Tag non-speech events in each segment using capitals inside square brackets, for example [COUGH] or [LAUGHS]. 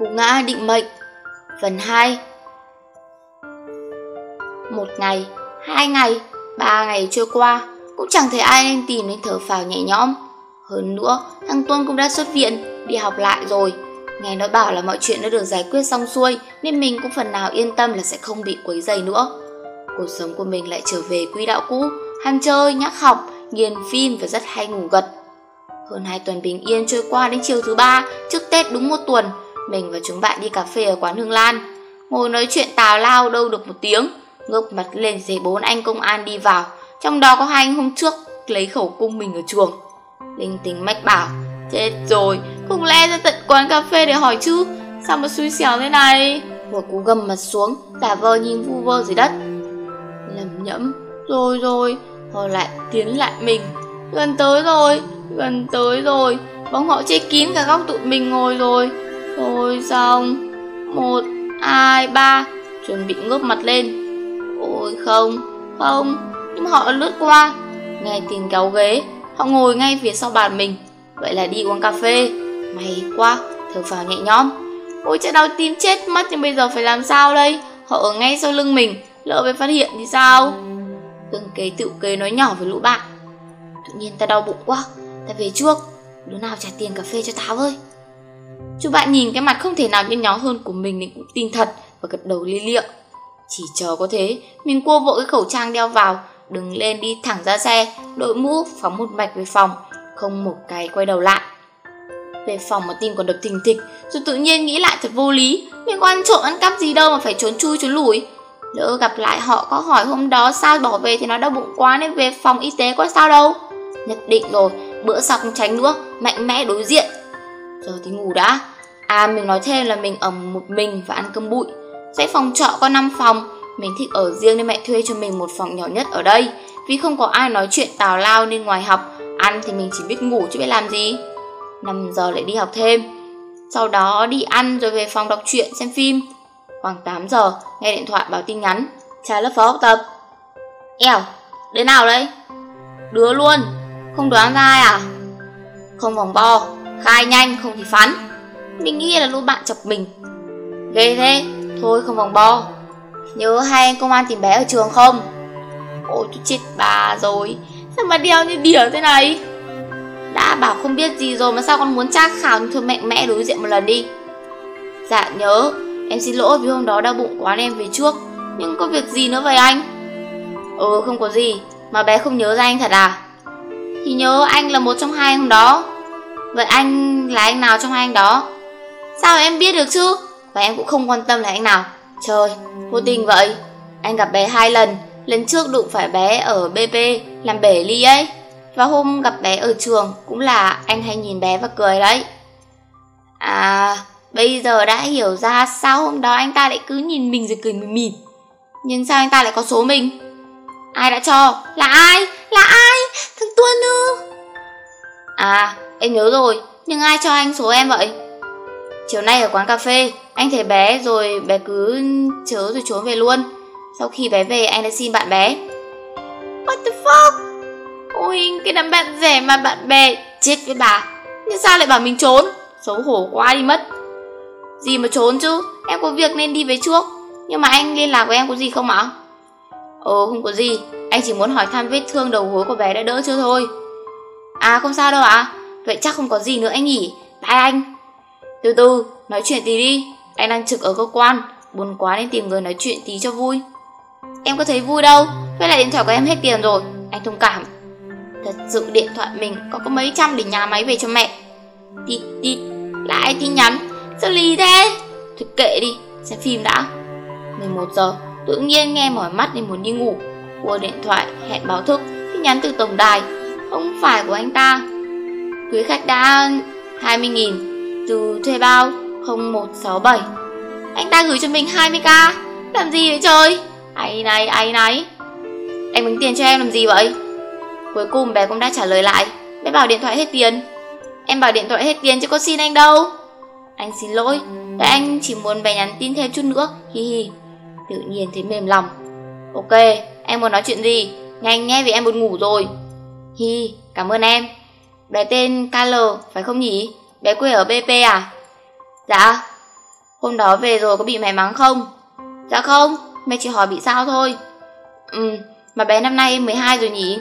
Cú ngã định mệnh. Phần 2 Một ngày, hai ngày, ba ngày trôi qua Cũng chẳng thấy ai nên tìm đến thở phào nhẹ nhõm. Hơn nữa, thằng Tuân cũng đã xuất viện Đi học lại rồi. Nghe nói bảo là mọi chuyện đã được giải quyết xong xuôi Nên mình cũng phần nào yên tâm là sẽ không bị quấy dày nữa. Cuộc sống của mình lại trở về quỹ đạo cũ Ham chơi, nhắc học, nghiền phim và rất hay ngủ gật. Hơn hai tuần bình yên trôi qua đến chiều thứ ba trước Tết đúng một tuần mình và chúng bạn đi cà phê ở quán Hương Lan. Ngồi nói chuyện tào lao đâu được một tiếng, ngước mặt lên thấy bốn anh công an đi vào, trong đó có hai anh hôm trước lấy khẩu cung mình ở chuồng. Linh tính mách bảo, chết rồi, không lẽ ra tận quán cà phê để hỏi chứ, sao mà xui xẻo thế này? vừa cú gầm mặt xuống, giả vờ nhìn vu vơ dưới đất. Lầm nhẫm, rồi rồi, họ lại tiến lại mình, gần tới rồi, gần tới rồi, bóng họ che kín cả góc tụi mình ngồi rồi. Thôi xong. Một, hai, ba. Chuẩn bị ngước mặt lên. Ôi không, không. Nhưng họ lướt qua. Nghe tiếng kéo ghế. Họ ngồi ngay phía sau bàn mình. Vậy là đi uống cà phê. May quá, thở phào nhẹ nhõm. Ôi chạy đau tim chết mất Nhưng bây giờ phải làm sao đây? Họ ở ngay sau lưng mình. Lỡ bị phát hiện thì sao? Từng kế tự kế nói nhỏ với lũ bạn. Tự nhiên ta đau bụng quá. Ta về trước. Đứa nào trả tiền cà phê cho tao ơi? Chú bạn nhìn cái mặt không thể nào nhăn nhó hơn của mình nên cũng tin thật và gật đầu lia lịa. Chỉ chờ có thế, mình cua vội cái khẩu trang đeo vào, đứng lên đi thẳng ra xe, đội mũ phóng một mạch về phòng, không một cái quay đầu lại. Về phòng mà tim còn đập thình thịch, rồi tự nhiên nghĩ lại thật vô lý, mình có ăn trộm ăn cắp gì đâu mà phải trốn chui trốn lủi. Lỡ gặp lại họ có hỏi hôm đó sao bỏ về thì nó đau bụng quá nên về phòng y tế có sao đâu. Nhất định rồi, bữa sau không tránh nữa, mạnh mẽ đối diện. Giờ thì ngủ đã, À mình nói thêm là mình ở một mình và ăn cơm bụi. Dãy phòng trọ có 5 phòng. Mình thích ở riêng nên mẹ thuê cho mình một phòng nhỏ nhất ở đây. Vì không có ai nói chuyện tào lao nên ngoài học Ăn thì mình chỉ biết ngủ chứ biết làm gì. 5 giờ lại đi học thêm. Sau đó đi ăn rồi về phòng đọc truyện xem phim. Khoảng 8 giờ nghe điện thoại báo tin nhắn. Cha lớp phó học tập. Eo, đứa nào đấy? Đứa luôn, không đoán ra ai à? Không vòng bo, khai nhanh không thì phán mình nghĩ là lũ bạn chọc mình. Ghê thế, Thôi không vòng bo. Nhớ hai anh công an tìm bé ở trường không? Ôi, tôi chết bà rồi. Sao mà đeo như đỉa thế này? Đã bảo không biết gì rồi Mà sao con muốn tra khảo như Thôi mạnh mẽ đối diện một lần đi. Dạ nhớ. Em xin lỗi vì hôm đó đau bụng quá nên em về trước. Nhưng có việc gì nữa vậy anh? Ừ không có gì. Mà bé không nhớ ra anh thật à? Thì nhớ anh là một trong hai hôm đó. Vậy anh là anh nào trong hai anh đó? Sao em biết được chứ? Và em cũng không quan tâm là anh nào. Trời, vô tình vậy. Anh gặp bé hai lần. Lần trước đụng phải bé ở BP Làm bể ly ấy. Và hôm gặp bé ở trường Cũng là anh hay nhìn bé và cười đấy. À Bây giờ đã hiểu ra sao hôm đó anh ta lại cứ nhìn mình rồi cười mỉm mỉm Nhưng sao anh ta lại có số mình? Ai đã cho? Là ai? Là ai? Thằng Tuân ư? À em nhớ rồi. Nhưng ai cho anh số em vậy? Chiều nay ở quán cà phê, anh thấy bé rồi bé cứ chớ rồi trốn về luôn. Sau khi bé về anh đã xin bạn bé. What the fuck? Ôi, cái đám bạn rẻ mà bạn bè chết với bà. Nhưng sao lại bảo mình trốn? Xấu hổ quá đi mất. Gì mà trốn chứ, em có việc nên đi về trước. Nhưng mà anh liên lạc với em có gì không ạ? Ồ, không có gì. Anh chỉ muốn hỏi thăm vết thương đầu gối của bé đã đỡ chưa thôi. À, không sao đâu ạ. À? Vậy chắc không có gì nữa anh nhỉ. Bye anh. Từ từ, nói chuyện tí đi. Anh đang trực ở cơ quan Buồn quá nên tìm người nói chuyện tí cho vui. Em có thấy vui đâu Với lại điện thoại của em hết tiền rồi Anh thông cảm. Thật sự điện thoại mình có có mấy trăm để nhà máy về cho mẹ. Tít tít Lại tin nhắn? Sao lì thế? Thôi kệ đi Xem phim đã. 11 giờ Tự nhiên nghe mỏi mắt nên muốn đi ngủ. Qua điện thoại hẹn báo thức Tin nhắn từ tổng đài. Không phải của anh ta. Quý khách đã 20.000 từ thuê bao 0167 Anh ta gửi cho mình 20k Làm gì vậy trời? Ai này ai này? Anh bánh tiền cho em làm gì vậy? Cuối cùng bé cũng đã trả lời lại. Bé bảo điện thoại hết tiền. Em bảo điện thoại hết tiền chứ có xin anh đâu. Anh xin lỗi Tại anh chỉ muốn bé nhắn tin thêm chút nữa. Hi hi. Tự nhiên thấy mềm lòng. Ok, em muốn nói chuyện gì? Nhanh nghe vì em buồn ngủ rồi. Hi cảm ơn em. Bé tên KL phải không nhỉ? Bé quê ở BP à? Dạ Hôm đó về rồi có bị mẹ mắng không? Dạ không, mẹ chỉ hỏi bị sao thôi. Ừ, mà bé năm nay 12 rồi nhỉ?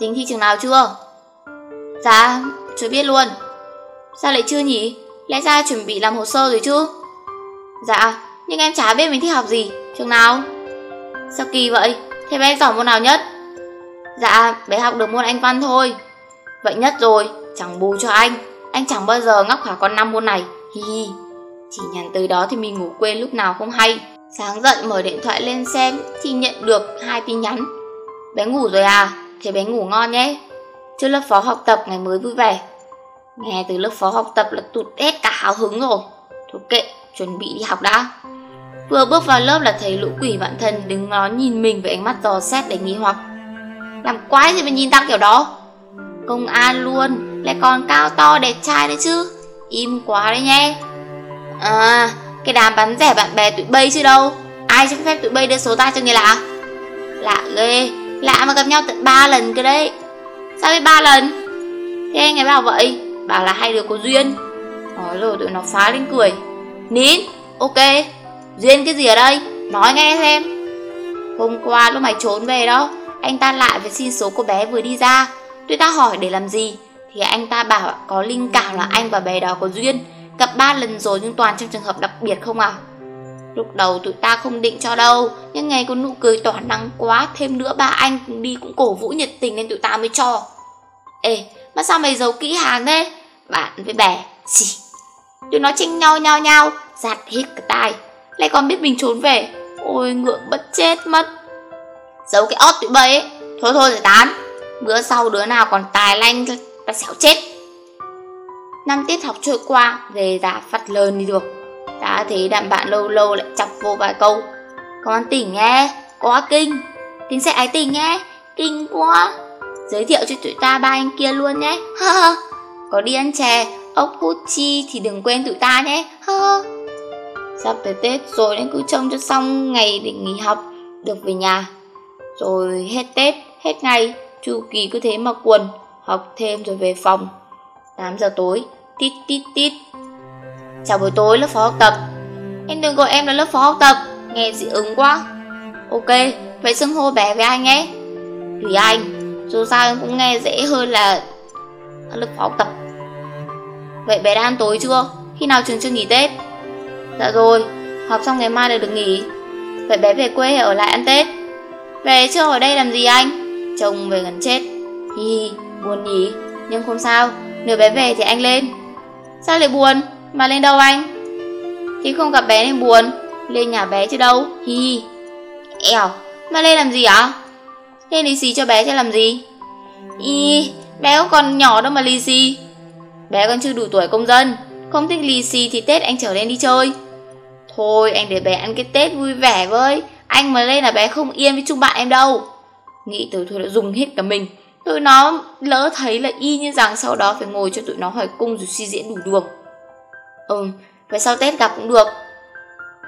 Tính thi trường nào chưa? Dạ, chưa biết luôn. Sao lại chưa nhỉ? Lẽ ra chuẩn bị làm hồ sơ rồi chứ? Dạ, nhưng em chả biết mình thích học gì, trường nào? Sao kỳ vậy? Thế bé giỏi môn nào nhất? Dạ, bé học được môn Anh văn thôi. Vậy nhất rồi, chẳng bù cho anh. Anh chẳng bao giờ ngóc khóa con năm môn này. Hi hi. Chỉ nhắn tới đó thì mình ngủ quên lúc nào không hay. Sáng dậy mở điện thoại lên xem thì nhận được hai tin nhắn. Bé ngủ rồi à? Thế bé ngủ ngon nhé. Trước lớp phó học tập ngày mới vui vẻ. Nghe từ lớp phó học tập là tụt hết cả hào hứng rồi. Thôi kệ, chuẩn bị đi học đã. Vừa bước vào lớp là thấy lũ quỷ bạn thân đứng ngó nhìn mình với ánh mắt dò xét để nghi hoặc. Làm quái gì mà nhìn ta kiểu đó? Công an luôn, lại còn cao to đẹp trai đấy chứ. Im quá đấy nhé. À, cái đám bắn rẻ bạn bè tụi bay chứ đâu. Ai cho phép tụi bay đưa số ta cho người lạ? Lạ ghê, lạ mà gặp nhau tận 3 lần cơ đấy. Sao biết 3 lần? Thế anh ấy bảo vậy, bảo là hai đứa có duyên. Nói rồi tụi nó phá lên cười. Nín, ok, Duyên cái gì ở đây? Nói nghe xem Hôm qua lúc mày trốn về đó Anh ta lại phải xin số cô bé vừa đi ra tụi ta hỏi để làm gì thì anh ta bảo có linh cảm là anh và bé đó có duyên. Gặp ba lần rồi nhưng toàn trong trường hợp đặc biệt không à Lúc đầu tụi ta không định cho đâu, Nhưng ngày có nụ cười tỏa nắng quá, Thêm nữa ba anh cũng đi cũng cổ vũ nhiệt tình Nên tụi ta mới cho. Ê, mà sao mày giấu kỹ hàng thế? Bạn với bè, Xì. Tụi nó tranh nhau nhau nhau Giặt hết cả tai. Lại còn biết mình trốn về. Ôi, ngượng bất chết mất. Giấu cái ót tụi bay ấy. Thôi thôi, giải tán. Bữa sau đứa nào còn tài lanh ta xéo chết. Năm tiết học trôi qua Về đã phát lớn đi được. Đã thấy đàn bạn lâu lâu lại chọc vô vài câu. Con tỉnh nghe Quá kinh. Tính sẽ ái tình nghe Kinh quá. Giới thiệu cho tụi ta ba anh kia luôn nhé. [LAUGHS] Có đi ăn chè Ốc hút chi thì đừng quên tụi ta nhé. Ha. Sắp tới Tết rồi nên cứ trông cho xong ngày để nghỉ học Được về nhà. Rồi hết Tết, hết ngày Chu Kỳ cứ thế mà quần. Học thêm rồi về phòng. 8 giờ tối, tít tít tít. Chào buổi tối lớp phó học tập. Em đừng gọi em là lớp phó học tập. Nghe dị ứng quá. Ok, vậy xưng hô bé với anh nhé. Tùy anh. Dù sao em cũng nghe dễ hơn là Lớp phó học tập. Vậy bé đã ăn tối chưa? Khi nào trường chưa nghỉ Tết? Dạ rồi, học xong ngày mai là được nghỉ. Vậy bé về quê hay ở lại ăn Tết? Về chưa ở đây làm gì anh? Chồng về gần chết. Hi hi, buồn nhỉ? Nhưng không sao, nửa bé về thì anh lên. Sao lại buồn? Mà lên đâu anh? Thì không gặp bé nên buồn. Lên nhà bé chứ đâu. Hi hi. Ẻo, mà lên làm gì ạ? Lên lì xì cho bé chứ làm gì? Y, bé còn nhỏ đâu mà lì xì. Bé còn chưa đủ tuổi công dân. Không thích lì xì thì Tết anh trở lên đi chơi. Thôi anh để bé ăn cái Tết vui vẻ với. Anh mà lên là bé không yên với chung bạn em đâu. Nghĩ tới thôi đã dùng hết cả mình. Tụi nó lỡ thấy là y như rằng sau đó phải ngồi cho tụi nó hỏi cung rồi suy diễn đủ đường. Ừ, vậy sau Tết gặp cũng được.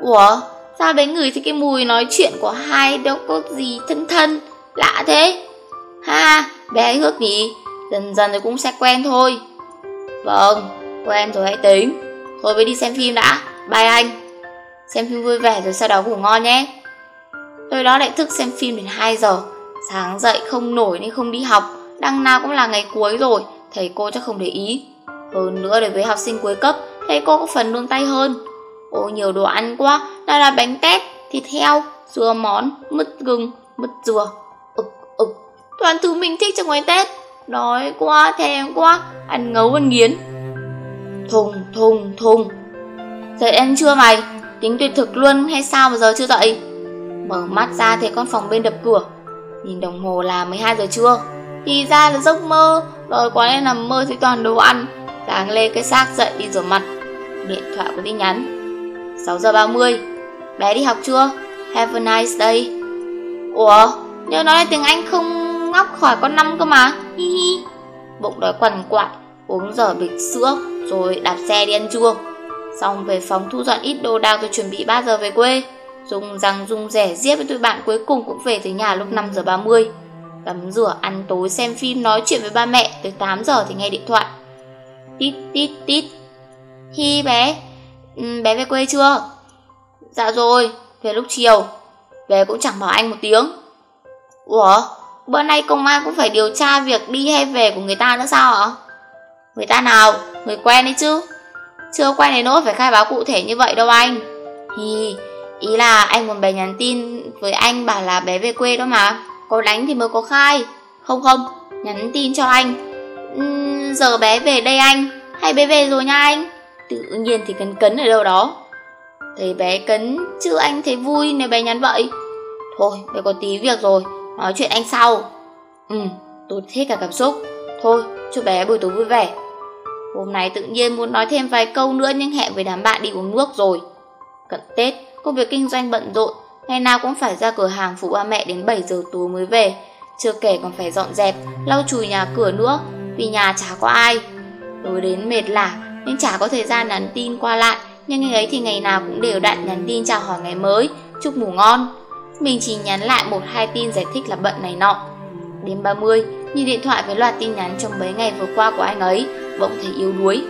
Ủa, sao bé ngửi thấy cái mùi nói chuyện của hai đâu có gì thân thân Lạ thế? Ha, bé hước nhỉ Dần dần rồi cũng sẽ quen thôi. Vâng, quen rồi hãy tính. Thôi với đi xem phim đã Bye anh. Xem phim vui vẻ rồi sau đó ngủ ngon nhé. Tôi đó lại thức xem phim đến 2 giờ. Sáng dậy không nổi nên không đi học. Đằng nào cũng là ngày cuối rồi Thầy cô chắc không để ý. Hơn nữa đối với học sinh cuối cấp Thầy cô có phần nương tay hơn. Ôi nhiều đồ ăn quá Nào là bánh tét, thịt heo, dừa món, mứt gừng, mứt dừa. Ực ực Toàn thứ mình thích trong ngày Tết. Đói quá, thèm quá Ăn ngấu ăn nghiến. Thùng, thùng, thùng. Dậy ăn chưa mày Tính tuyệt thực luôn hay sao mà giờ chưa dậy? Mở mắt ra thấy con phòng bên đập cửa. Nhìn đồng hồ là 12 giờ trưa. Thì ra là giấc mơ, Rồi quá nên nằm mơ thấy toàn đồ ăn. Đáng lê cái xác dậy đi rửa mặt. Điện thoại có tin nhắn. 6 giờ 30 Bé đi học chưa? Have a nice day. Ủa? Nhớ nói tiếng Anh không ngóc khỏi con năm cơ mà. Hi hi. Bụng đói quằn quại, Uống dở bịch sữa, Rồi đạp xe đi ăn trưa. Xong về phòng thu dọn ít đồ đạc rồi chuẩn bị 3 giờ về quê. Dùng răng dung rẻ giết với tụi bạn cuối cùng cũng về tới nhà lúc 5 giờ 30 Tắm rửa, ăn tối, xem phim, nói chuyện với ba mẹ Tới 8 giờ thì nghe điện thoại Tít tít tít Hi bé ừ, bé về quê chưa? Dạ rồi, về lúc chiều. Về cũng chẳng bảo anh một tiếng. Ủa, bữa nay công an cũng phải điều tra việc đi hay về của người ta nữa sao ạ? Người ta nào? Người quen đấy chứ. Chưa quen đến nỗi phải khai báo cụ thể như vậy đâu anh. Hi, ý là anh muốn bé nhắn tin với anh bảo là bé về quê đó mà. Có đánh thì mới có khai. Không không, nhắn tin cho anh. Uhm, giờ bé về đây anh, hay bé về rồi nha anh. Tự nhiên thì cấn cấn ở đâu đó. Thấy bé cấn, chứ anh thấy vui nếu bé nhắn vậy. Thôi, bé có tí việc rồi, nói chuyện anh sau. Ừ, tôi hết cả cảm xúc. Thôi, chúc bé buổi tối vui vẻ. Hôm nay tự nhiên muốn nói thêm vài câu nữa nhưng hẹn với đám bạn đi uống nước rồi. Cận Tết, công việc kinh doanh bận rộn, ngày nào cũng phải ra cửa hàng phụ ba mẹ đến 7 giờ tối mới về. Chưa kể còn phải dọn dẹp, lau chùi nhà cửa nữa, vì nhà chả có ai. Tối đến mệt lả, nên chả có thời gian nhắn tin qua lại, nhưng ngày ấy thì ngày nào cũng đều đặn nhắn tin chào hỏi ngày mới, chúc ngủ ngon. Mình chỉ nhắn lại một hai tin giải thích là bận này nọ. Đến 30, nhìn điện thoại với loạt tin nhắn trong mấy ngày vừa qua của anh ấy, bỗng thấy yếu đuối.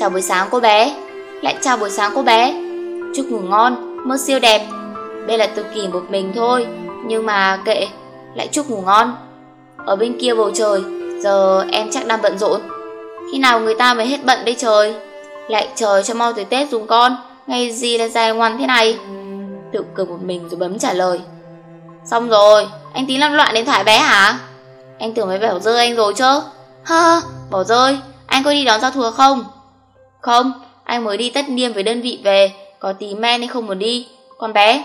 Chào buổi sáng cô bé, lại chào buổi sáng cô bé. Chúc ngủ ngon, mơ siêu đẹp. Đây là tôi kỳ một mình thôi, nhưng mà kệ, lại chúc ngủ ngon. Ở bên kia bầu trời, giờ em chắc đang bận rộn. Khi nào người ta mới hết bận đây trời? Lại trời cho mau tới Tết dùng con, ngày gì là dài ngoan thế này? Tự cười một mình rồi bấm trả lời. Xong rồi, anh tí làm loạn đến thoại bé hả? Anh tưởng mới bảo rơi anh rồi chứ? hơ bỏ rơi, anh có đi đón giao thừa không? Không, anh mới đi tất niêm với đơn vị về, có tí men nên không muốn đi. Con bé?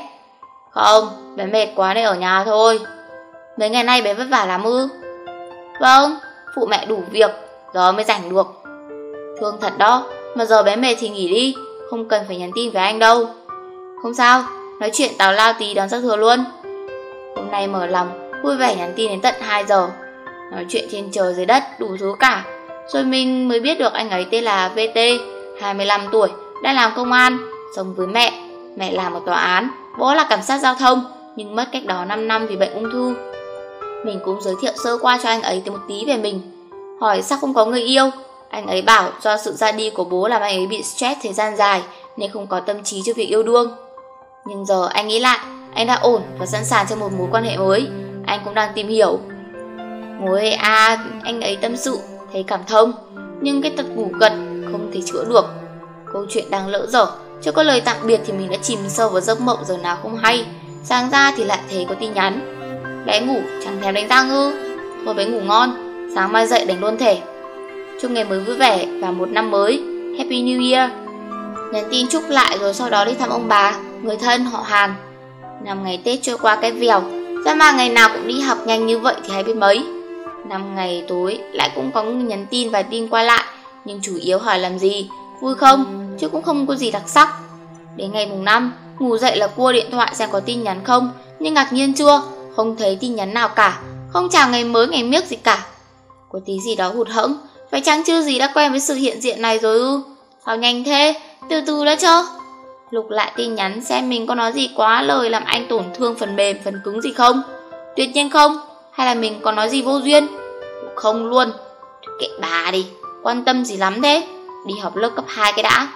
Không, bé mệt quá nên ở nhà thôi. Mấy ngày nay bé vất vả lắm ư? Vâng, phụ mẹ đủ việc, giờ mới rảnh được. Thương thật đó, mà giờ bé mệt thì nghỉ đi, không cần phải nhắn tin với anh đâu. Không sao, nói chuyện tào lao tí đón giấc thừa luôn. Hôm nay mở lòng, vui vẻ nhắn tin đến tận 2 giờ. Nói chuyện trên trời dưới đất, đủ thứ cả. Rồi mình mới biết được anh ấy tên là VT, 25 tuổi, đang làm công an, sống với mẹ. Mẹ làm ở tòa án, bố là cảnh sát giao thông, nhưng mất cách đó 5 năm vì bệnh ung thư. Mình cũng giới thiệu sơ qua cho anh ấy một tí về mình. Hỏi sao không có người yêu? Anh ấy bảo do sự ra đi của bố làm anh ấy bị stress thời gian dài nên không có tâm trí cho việc yêu đương. Nhưng giờ anh nghĩ lại, anh đã ổn và sẵn sàng cho một mối quan hệ mới. Anh cũng đang tìm hiểu. Ngồi à, anh ấy tâm sự, thấy cảm thông. Nhưng cái tật ngủ gật không thể chữa được. Câu chuyện đang lỡ dở, chưa có lời tạm biệt thì mình đã chìm sâu vào giấc mộng giờ nào không hay. Sáng ra thì lại thấy có tin nhắn. Bé ngủ, chẳng thèm đánh răng ư. Thôi bé ngủ ngon, sáng mai dậy đánh luôn thể. Chúc ngày mới vui vẻ và một năm mới. Happy New Year. Nhắn tin chúc lại rồi sau đó đi thăm ông bà, người thân, họ hàng. Năm ngày Tết trôi qua cái vèo, ra mà ngày nào cũng đi học nhanh như vậy thì hay biết mấy. Năm ngày tối lại cũng có nhắn tin và tin qua lại, nhưng chủ yếu hỏi làm gì, vui không, chứ cũng không có gì đặc sắc. Đến ngày mùng 5, ngủ dậy là cua điện thoại xem có tin nhắn không, nhưng ngạc nhiên chưa, không thấy tin nhắn nào cả, không chào ngày mới ngày miếc gì cả. Có tí gì đó hụt hẫng, phải chăng chưa gì đã quen với sự hiện diện này rồi ư? Sao nhanh thế, từ từ đã chưa? Lục lại tin nhắn xem mình có nói gì quá lời làm anh tổn thương phần mềm, phần cứng gì không? Tuyệt nhiên không, hay là mình có nói gì vô duyên? Không luôn, kệ bà đi, quan tâm gì lắm thế? Đi học lớp cấp 2 cái đã.